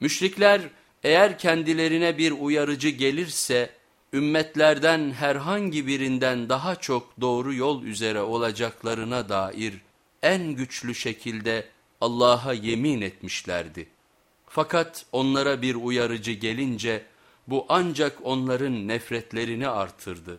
Müşrikler eğer kendilerine bir uyarıcı gelirse ümmetlerden herhangi birinden daha çok doğru yol üzere olacaklarına dair en güçlü şekilde Allah'a yemin etmişlerdi. Fakat onlara bir uyarıcı gelince bu ancak onların nefretlerini artırdı.